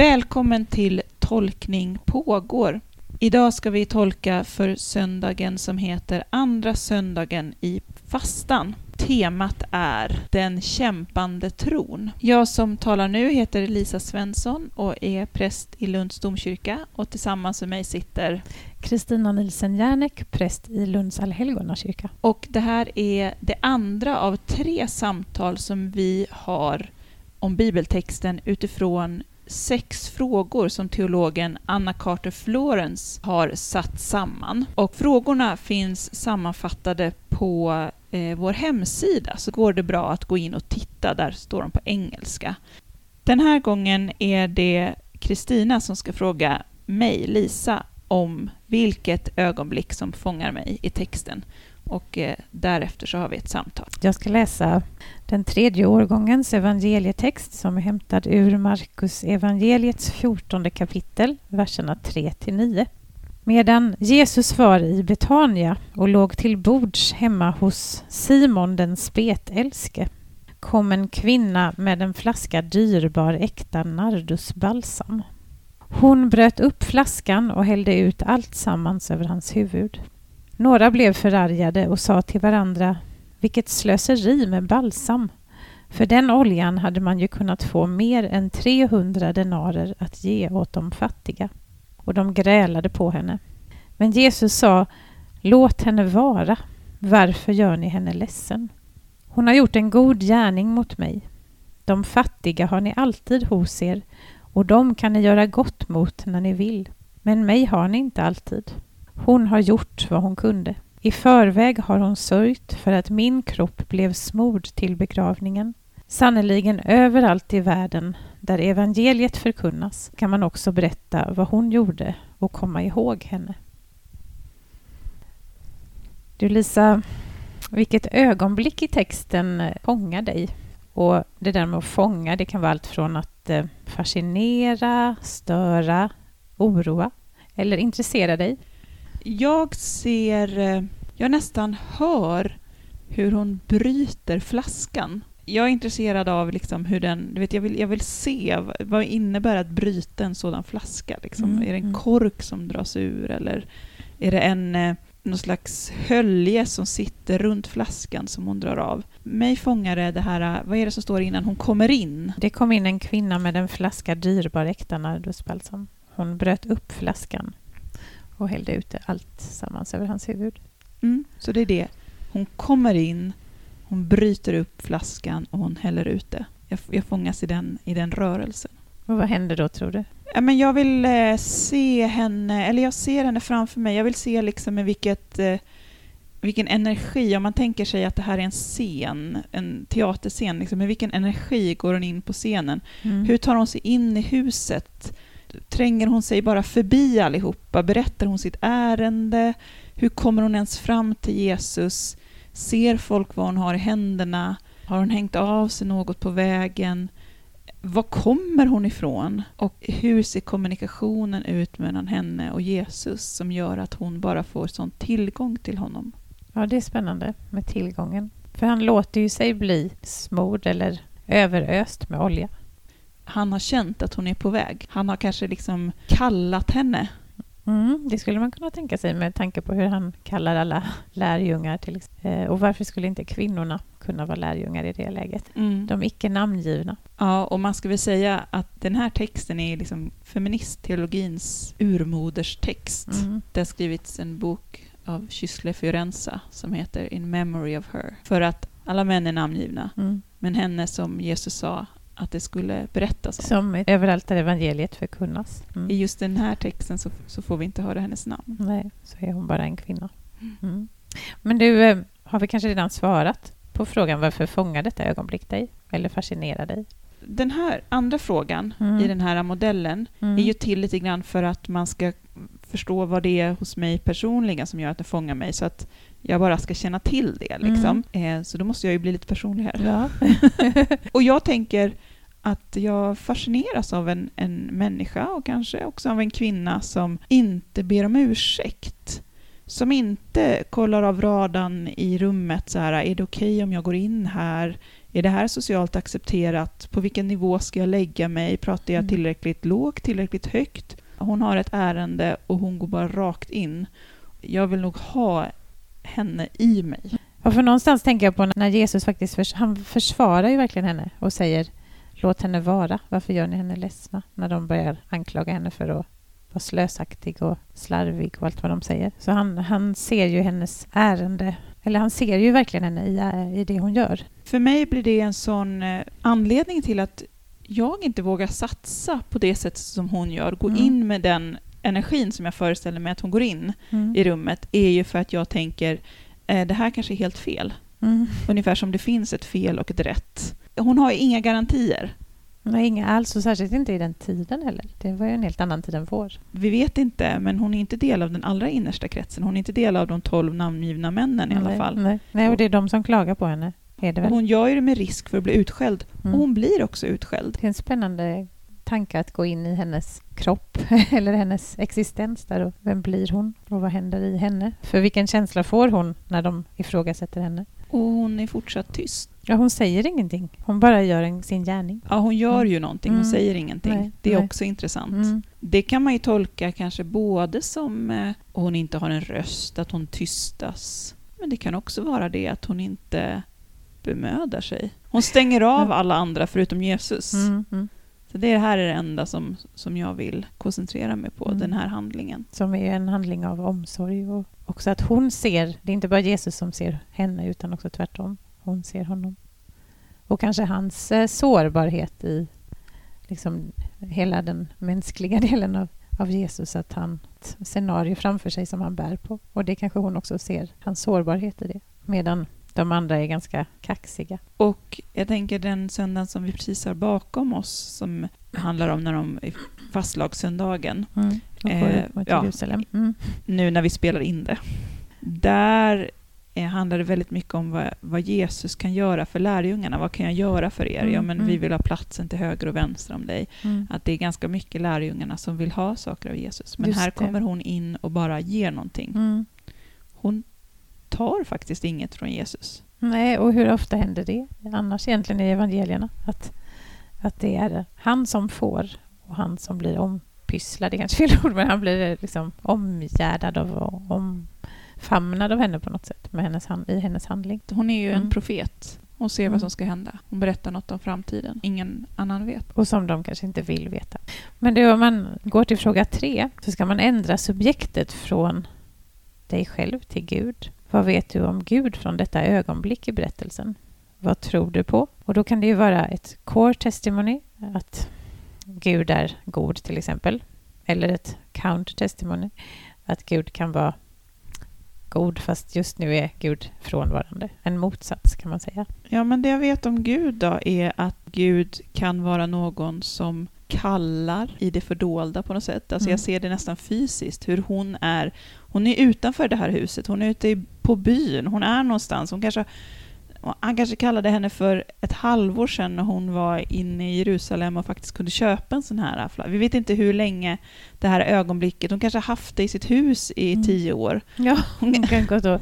Välkommen till Tolkning pågår. Idag ska vi tolka för söndagen som heter Andra söndagen i fastan. Temat är Den kämpande tron. Jag som talar nu heter Lisa Svensson och är präst i Lunds domkyrka och tillsammans med mig sitter Kristina Nilsen Järnek, präst i Lunds allhelgonakyrka. Och det här är det andra av tre samtal som vi har om bibeltexten utifrån sex frågor som teologen Anna Carter Florence har satt samman. Och frågorna finns sammanfattade på eh, vår hemsida, så går det bra att gå in och titta. Där står de på engelska. Den här gången är det Kristina som ska fråga mig, Lisa, om vilket ögonblick som fångar mig i texten och eh, därefter så har vi ett samtal. Jag ska läsa den tredje årgångens evangelietext som är hämtad ur Markus evangeliets fjortonde kapitel, verserna 3 till 9. Medan Jesus var i Betania och låg till bords hemma hos Simon den spetälske kom en kvinna med en flaska dyrbar äkta nardusbalsam. Hon bröt upp flaskan och hällde ut allt sammans över hans huvud. Några blev förargade och sa till varandra vilket slöseri med balsam. För den oljan hade man ju kunnat få mer än 300 denarer att ge åt de fattiga. Och de grälade på henne. Men Jesus sa, låt henne vara. Varför gör ni henne ledsen? Hon har gjort en god gärning mot mig. De fattiga har ni alltid hos er och dem kan ni göra gott mot när ni vill. Men mig har ni inte alltid. Hon har gjort vad hon kunde. I förväg har hon sörjt för att min kropp blev smord till begravningen. Sannerligen överallt i världen där evangeliet förkunnas kan man också berätta vad hon gjorde och komma ihåg henne. Du Lisa, vilket ögonblick i texten eh, fångar dig? Och det där med att fånga, det kan vara allt från att eh, fascinera, störa, oroa eller intressera dig. Jag ser, eh, jag nästan hör hur hon bryter flaskan. Jag är intresserad av liksom hur den, du vet, jag vill, jag vill se vad innebär att bryta en sådan flaska. Liksom. Mm. Är det en mm. kork som dras ur eller är det en, eh, någon slags hölje som sitter runt flaskan som hon drar av? Mig fångar det det här, eh, vad är det som står innan hon kommer in? Det kom in en kvinna med en flaska dyrbar äkta nardusbalsam. Hon bröt upp flaskan och hällde ut allt sammans över hans huvud. Mm, så det är det. Hon kommer in, hon bryter upp flaskan och hon häller ut det. Jag, jag fångas i den, i den rörelsen. Och vad händer då, tror du? Ja, men jag vill eh, se henne, eller jag ser henne framför mig. Jag vill se liksom med vilket, eh, vilken energi, om man tänker sig att det här är en scen, en teaterscen, liksom, med vilken energi går hon in på scenen? Mm. Hur tar hon sig in i huset? Tränger hon sig bara förbi allihopa? Berättar hon sitt ärende? Hur kommer hon ens fram till Jesus? Ser folk vad hon har i händerna? Har hon hängt av sig något på vägen? Var kommer hon ifrån? Och hur ser kommunikationen ut mellan henne och Jesus som gör att hon bara får sån tillgång till honom? Ja, det är spännande med tillgången. För han låter ju sig bli smord eller överöst med olja han har känt att hon är på väg. Han har kanske liksom kallat henne. Mm, det skulle man kunna tänka sig med tanke på hur han kallar alla lärjungar. Till, eh, och varför skulle inte kvinnorna kunna vara lärjungar i det läget? Mm. De icke namngivna. Ja, och man ska väl säga att den här texten är liksom feministteologins urmoderstext. Mm. Det har skrivits en bok av Kystle Fiorenza som heter In Memory of Her. För att alla män är namngivna, mm. men henne som Jesus sa att det skulle berättas om. Som överallt där evangeliet förkunnas. Mm. I just den här texten så, så, får vi inte höra hennes namn. Nej, så är hon bara en kvinna. Mm. mm. Men du, eh, har vi kanske redan svarat på frågan varför fångar detta ögonblick dig? Eller fascinerar dig? Den här andra frågan mm. i den här modellen mm. är ju till lite grann för att man ska förstå vad det är hos mig personligen som gör att det fångar mig, så att jag bara ska känna till det. Liksom. Mm. Eh, så då måste jag ju bli lite personlig här. Ja. och jag tänker att jag fascineras av en, en människa och kanske också av en kvinna som inte ber om ursäkt. som inte kollar av radarn i rummet så här, är det okej okay om jag går in här? Är det här socialt accepterat? På vilken nivå ska jag lägga mig? Pratar jag Mm. tillräckligt lågt, tillräckligt högt? Hon har ett ärende och hon går bara rakt in. Jag vill nog ha henne i mig. Ja, för någonstans tänker jag på när Jesus faktiskt förs han försvarar ju verkligen henne och säger låt henne vara. Varför gör ni henne ledsna? När de börjar anklaga henne för att vara slösaktig och slarvig och allt vad de säger. Så han, han ser ju hennes ärende, eller han ser ju verkligen henne i, i det hon gör. För mig blir det en sån eh, anledning till att jag inte vågar satsa på det sättet som hon gör. Gå Mm. in med den energin som jag föreställer mig att hon går in i rummet är ju för att jag tänker eh, det här kanske är helt fel. Mm. Ungefär som det finns ett fel och ett rätt. Hon har ju inga garantier. Nej, inga alls, och särskilt inte i den tiden heller. Det var ju en helt annan tid än vår. Vi vet inte, men hon är inte del av den allra innersta kretsen. Hon är inte del av de tolv namngivna männen i alla nej, fall. Nej. nej, och det är de som klagar på henne. Är det, Och väl? hon gör ju det med risk för att bli utskälld. Mm. Och hon blir också utskälld. Det är en spännande tanke att gå in i hennes kropp eller hennes existens där. Och vem blir hon och vad händer i henne? För vilken känsla får hon när de ifrågasätter henne? Och hon är fortsatt tyst. Ja, hon säger ingenting. Hon bara gör en, sin gärning. Ja, hon gör ju någonting, hon Mm. säger ingenting. Nej, det är nej. också intressant. Mm. Det kan man ju tolka kanske både som eh, hon inte har en röst, att hon tystas. Men det kan också vara det att hon inte bemödar sig. Hon stänger av alla andra förutom Jesus. Mm, mm. Så det här är det enda som, som jag vill koncentrera mig på, Mm. den här handlingen. Som är en handling av omsorg och också att hon ser, det är inte bara Jesus som ser henne utan också tvärtom. Hon ser honom. Och kanske hans eh, sårbarhet i liksom hela den mänskliga delen av, av Jesus, att han ett scenario framför sig som han bär på. Och det kanske hon också ser, hans sårbarhet i det. Medan de andra är ganska kaxiga. Och jag tänker den söndagen som vi precis har bakom oss, som handlar om när de fastlagssöndagen, Mm. Eh, ja. Mm. nu när vi spelar in det. Där eh, handlar det väldigt mycket om vad, vad Jesus kan göra för lärjungarna. Vad kan jag göra för er? Mm, Ja, men vi mm. vill ha platsen till höger och vänster om dig. Mm. Att det är ganska mycket lärjungarna som vill ha saker av Jesus. Men Just här det. kommer hon in och bara ger någonting. Mm. Hon tar faktiskt inget från Jesus. Nej, och hur ofta händer det annars egentligen i evangelierna? Att, att det är han som får och han som blir ompysslad, det är kanske fel ord, men han blir liksom omgärdad av och omfamnad av henne på något sätt med hennes hand, i hennes handling. Hon är ju en Mm. profet. Hon ser Mm. vad som ska hända. Hon berättar något om framtiden. Ingen annan vet. Och som de kanske inte vill veta. Men det, om man går till fråga tre så ska man ändra subjektet från dig själv till Gud. Vad vet du om Gud från detta ögonblick i berättelsen? Vad tror du på? Och då kan det ju vara ett core testimony, att Gud är god till exempel. Eller ett counter testimony, att Gud kan vara god fast just nu är Gud frånvarande. En motsats kan man säga. Ja, men det jag vet om Gud då är att Gud kan vara någon som kallar i det fördolda på något sätt. Alltså Mm. jag ser det nästan fysiskt, hur hon är. Hon är utanför det här huset, hon är ute på byn, hon är någonstans. Hon kanske, han kanske kallade henne för ett halvår sedan när hon var inne i Jerusalem och faktiskt kunde köpa en sån här flagga. Vi vet inte hur länge det här ögonblicket, hon kanske haft det i sitt hus i Mm. tio år. Ja, hon kan gått och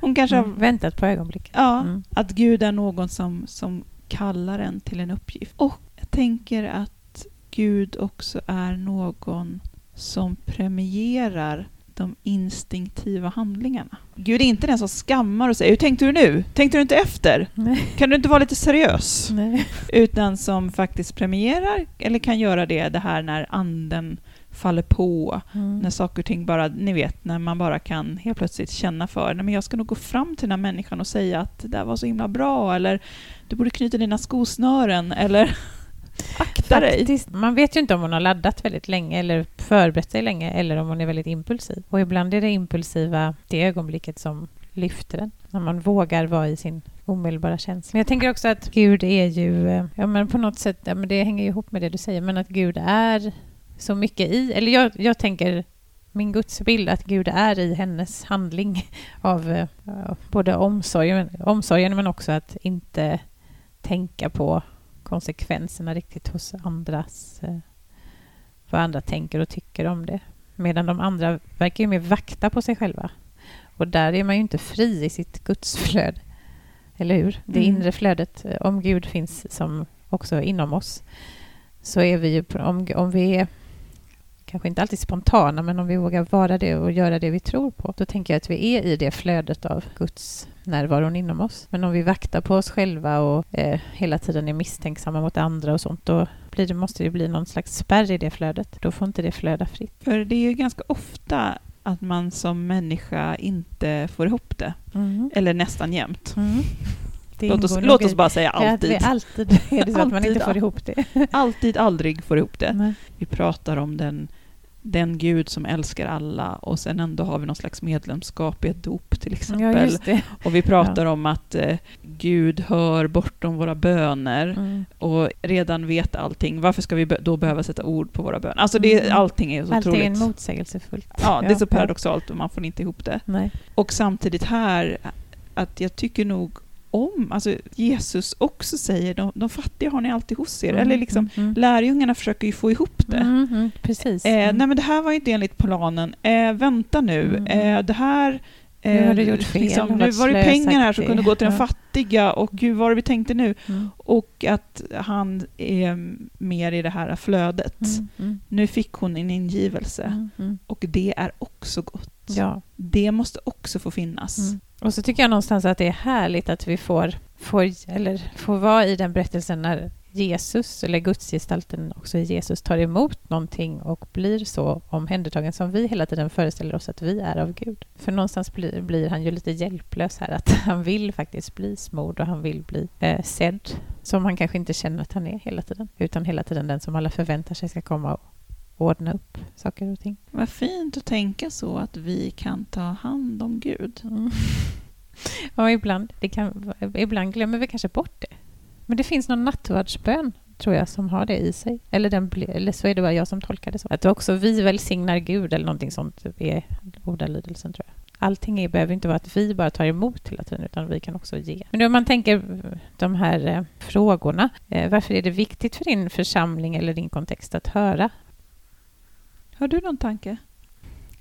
Hon kanske har väntat på ögonblicket. Ja, Mm. att Gud är någon som, som kallar en till en uppgift. Och jag tänker att Gud också är någon som premierar de instinktiva handlingarna. Gud är inte den som skammar och säger ”Hur tänkte du nu? Tänkte du inte efter? Nej. Kan du inte vara lite seriös?” Nej. Utan som faktiskt premierar, eller kan göra det, det här när anden faller på, Mm. när saker och ting bara, ni vet, när man bara kan helt plötsligt känna för, nej men jag ska nog gå fram till den här människan och säga att det där var så himla bra, eller du borde knyta dina skosnören, eller akta dig. Man vet ju inte om hon har laddat väldigt länge eller förberett sig länge eller om hon är väldigt impulsiv. Och ibland är det impulsiva det ögonblicket som lyfter den. När man vågar vara i sin omedelbara känsla. Men jag tänker också att Gud är ju, eh, ja men på något sätt, ja, men det hänger ju ihop med det du säger, men att Gud är så mycket i, eller jag, jag tänker min gudsbild att Gud är i hennes handling av uh, både omsorgen, omsorgen men också att inte tänka på konsekvenserna riktigt hos andras... Eh, vad andra tänker och tycker om det. Medan de andra verkar ju mer vakta på sig själva. Och där är man ju inte fri i sitt gudsflöde. Eller hur? Det Mm. inre flödet. Om Gud finns som också inom oss så är vi ju, om, om vi är kanske inte alltid spontana, men om vi vågar vara det och göra det vi tror på, då tänker jag att vi är i det flödet av Guds närvaron inom oss. Men om vi vaktar på oss själva och eh, hela tiden är misstänksamma mot andra och sånt, då blir det, måste det bli någon slags spärr i det flödet. Då får inte det flöda fritt. För det är ju ganska ofta att man som människa inte får ihop det. Eller nästan jämt. Mm. Låt oss, låt oss bara säga alltid. alltid är det så att man Alltid, inte får ihop det. Alltid, aldrig får ihop det. Nej. Vi pratar om den, den Gud som älskar alla och sen ändå har vi någon slags medlemskap i ett dop till Ja, exempel. det. och vi pratar om att eh, Gud hör bortom våra böner Mm. och redan vet allting. Varför ska vi då behöva sätta ord på våra böner? Alltså det, Mm. allting är så Allting otroligt... är motsägelsefullt. Ja, det är så ja. paradoxalt och man får inte ihop det. Nej. Och samtidigt här, att jag tycker nog om, alltså Jesus också säger, de, de fattiga har ni alltid hos er. Eller liksom, mm. lärjungarna försöker ju få ihop det. Mm, mm, precis. Eh, Mm. nej men det här var ju inte enligt planen. Eh, vänta nu, Mm. eh, det här... Eh, Nu har du gjort fel, Liksom, nu var det pengar här som kunde gå till de Ja. fattiga och gud vad var det vi tänkte nu? Mm. Och att han är mer i det här flödet. Mm, mm, Nu fick hon en ingivelse mm, mm. och det är också gott. Ja. Det måste också få finnas. Och så tycker jag någonstans att det är härligt att vi får, får, eller får vara i den berättelsen när Jesus, eller gudsgestalten också i Jesus, tar emot någonting och blir så omhändertagen som vi hela tiden föreställer oss att vi är av Gud. För någonstans blir, blir han ju lite hjälplös här, att han vill faktiskt bli smord och han vill bli eh, sedd, som han kanske inte känner att han är hela tiden, utan hela tiden den som alla förväntar sig ska komma och ordna upp saker och ting. Vad fint att tänka så att vi kan ta hand om Gud. Mm. Ja, ibland, det kan, ibland glömmer vi kanske bort det. Men det finns någon nattvardsbön, tror jag, som har det i sig. Eller, den, eller så är det bara jag som tolkar det så. Att också vi välsignar Gud eller någonting sånt är ordalydelsen, tror jag. Allting är, behöver inte vara att vi bara tar emot hela tiden, utan vi kan också ge. Men om man tänker de här eh, frågorna, eh, varför är det viktigt för din församling eller din kontext att höra har du någon tanke?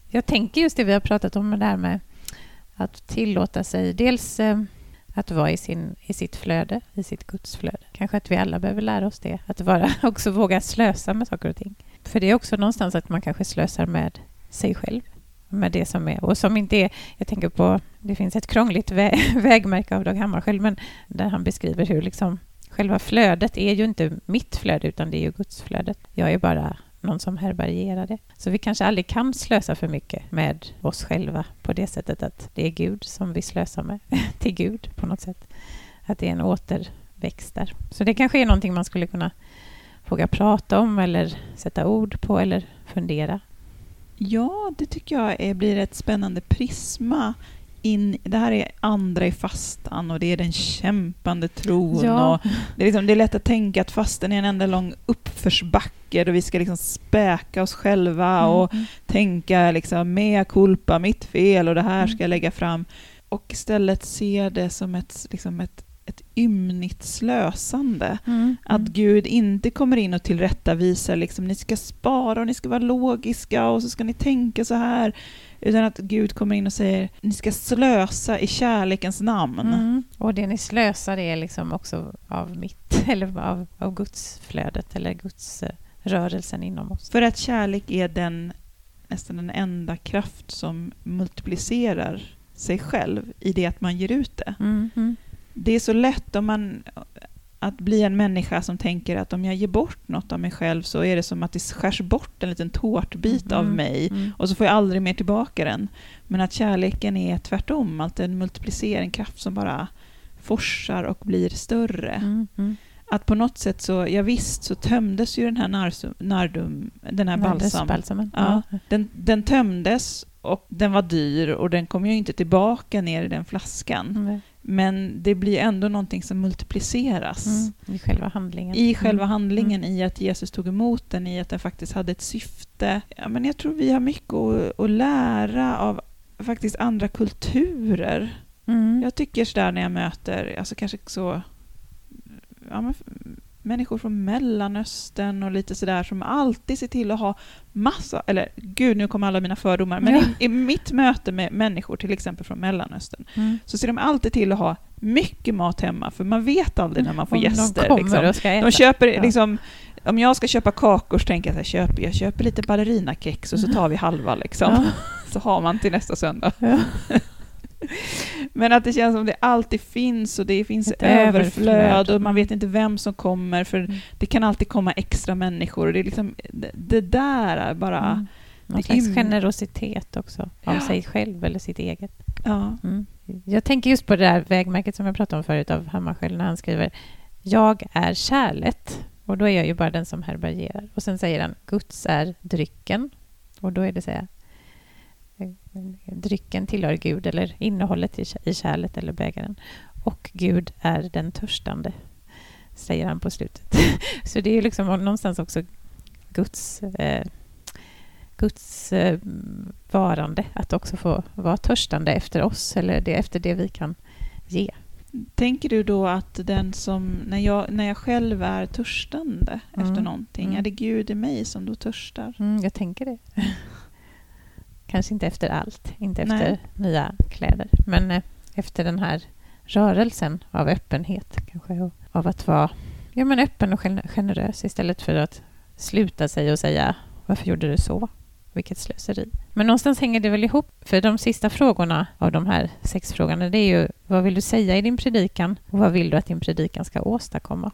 Jag tänker just det vi har pratat om, det här med att tillåta sig dels eh, att vara i, sin, i sitt flöde, i sitt gudsflöde. Kanske att vi alla behöver lära oss det, att vara, också våga slösa med saker och ting. För det är också någonstans att man kanske slösar med sig själv, med det som är, och som inte är, jag tänker på, det finns ett krångligt vä- vägmärke av Dag Hammarskjöld, men där han beskriver hur liksom själva flödet är ju inte mitt flöde, utan det är ju gudsflödet. Jag är bara någon som härbärgerar det. Så vi kanske aldrig kan slösa för mycket med oss själva på det sättet att det är Gud som vi slösar med, till Gud på något sätt. Att det är en återväxt där. Så det kanske är någonting man skulle kunna våga prata om eller sätta ord på eller fundera. Ja, det tycker jag är, blir ett spännande prisma. In, det här är andra i fastan och det är den kämpande tron. Ja. Och det, är liksom, det är lätt att tänka att fastan är en enda lång uppförsbacke och vi ska liksom späka oss själva och Mm. tänka liksom mea culpa, mitt fel och det här Mm. ska jag lägga fram. Och istället se det som ett, liksom ett, ett ymnigt slösande. Mm. Att Gud inte kommer in och tillrättavisar liksom, ni ska spara och ni ska vara logiska och så ska ni tänka så här. Utan att Gud kommer in och säger, ni ska slösa i kärlekens namn. Mm. Och det ni slösar är liksom också av mitt, eller av, av gudsflödet eller Guds eh, rörelsen inom oss. För att kärlek är den, nästan den enda kraft som multiplicerar sig själv i det att man ger ut det. Mm. Det är så lätt om man, att bli en människa som tänker att om jag ger bort något av mig själv så är det som att det skärs bort en liten tårtbit av Mm. mig Mm. och så får jag aldrig mer tillbaka den. Men att kärleken är tvärtom, att en multiplicering, kraft som bara forsar och blir större. Mm. Mm. Att på något sätt så, ja visst så tömdes ju den här narsum, nardum, den här balsam. Balsamen. Ja. Den, den tömdes och den var dyr och den kom ju inte tillbaka ner i den flaskan. Mm. Men det blir ändå någonting som multipliceras. Mm. I själva handlingen. I själva Mm. handlingen, i att Jesus tog emot den, i att den faktiskt hade ett syfte. Ja, men jag tror vi har mycket att, att lära av faktiskt andra kulturer. Mm. Jag tycker sådär när jag möter, alltså kanske så, ja, människor från Mellanöstern och lite sådär som alltid ser till att ha massa, eller gud nu kommer alla mina fördomar, men Ja. i, i mitt möte med människor till exempel från Mellanöstern Mm. så ser de alltid till att ha mycket mat hemma för man vet aldrig när man får Om gäster. de liksom. och ska äta. De köper Ja. liksom, om jag ska köpa kakor så tänker jag så här, köper, jag köper lite ballerinakex och så tar vi halva liksom. Ja. Så har man till nästa söndag. Ja. Men att det känns som det alltid finns och det finns Ett överflöd överflöd. och man vet inte vem som kommer för Mm. det kan alltid komma extra människor och det är liksom, det, det där är bara, Mm. Någon det slags generositet också av Ja. sig själv eller sitt eget. ja. Mm. Jag tänker just på det där vägmärket som jag pratade om förut av Hammarskjöld när han skriver Jag är kärlet. Och då är jag ju bara den som härbärgerar. Och sen säger han Guds är drycken. Och då är det så här Drycken tillhör Gud eller innehållet i kä- i kärlet eller bägaren. Och Gud är den törstande. Säger han på slutet. Så det är liksom någonstans också Guds eh, Guds eh, varande att också få vara törstande efter oss eller det, efter det vi kan ge. Tänker du då att den som, när jag, när jag själv är törstande Mm. efter någonting, Mm. är det Gud i mig som då törstar? Mm, jag tänker det. Kanske inte efter allt, inte efter Nej. nya kläder, men eh, efter den här rörelsen av öppenhet kanske av att vara ja, men öppen och gen- generös istället för att sluta sig och säga varför gjorde du så? Vilket slöseri. Men någonstans hänger det väl ihop, för de sista frågorna av de här sex frågorna det är ju vad vill du säga i din predikan och vad vill du att din predikan ska åstadkomma?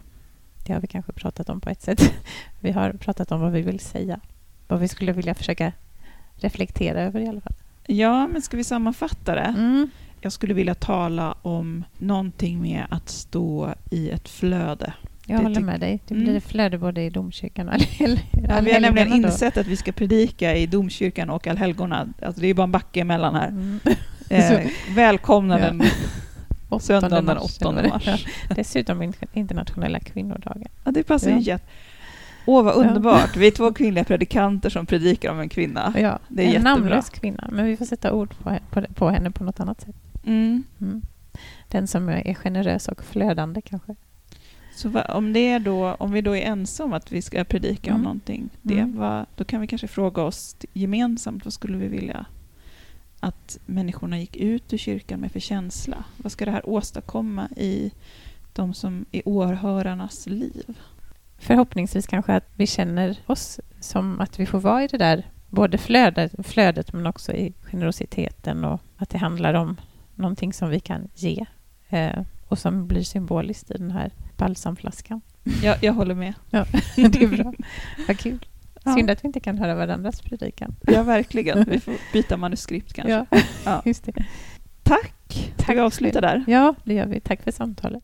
Det har vi kanske pratat om på ett sätt. Vi har pratat om vad vi vill säga, vad vi skulle vilja försöka reflektera över i alla fall. Ja, men ska vi sammanfatta det? Mm. Jag skulle vilja tala om någonting med att stå i ett flöde. Jag Det håller med dig. Det Mm. blir flöde både i domkyrkan och all- Ja, vi har allhelgona nämligen då. insett att vi ska predika i domkyrkan och allhelgona. Alltså det är bara en backe emellan här. Mm. Eh, välkomna Ja. den Åttonde söndagen den mars, 8 eller vad det mars. Dessutom in- internationella kvinnodagen. Ja, det passar ju Ja. jätte... Åh, vad Ja. underbart. Vi är två kvinnliga predikanter som predikar om en kvinna. Ja, Det är en jättebra. namnlös kvinna, men vi får sätta ord på, he- på, på henne på något annat sätt. Mm. Mm. Den som är generös och flödande kanske. Så va, om, det är då, om vi då är ense om att vi ska predika om Mm. någonting, det, Mm. va, då kan vi kanske fråga oss gemensamt vad skulle vi vilja att människorna gick ut ur kyrkan med för känsla? Vad ska det här åstadkomma i de som i åhörarnas liv? Förhoppningsvis kanske att vi känner oss som att vi får vara i det där både flödet, flödet men också i generositeten och att det handlar om någonting som vi kan ge eh, och som blir symboliskt i den här balsamflaskan. Jag, jag håller med. Ja, det är bra. Vad kul. Ja. Synd att vi inte kan höra varandras predikan. Ja, verkligen. Vi får byta manuskript kanske. Ja, Ja. just det. Tack! Ska vi avsluta där? Ja, det gör vi. Tack för samtalet.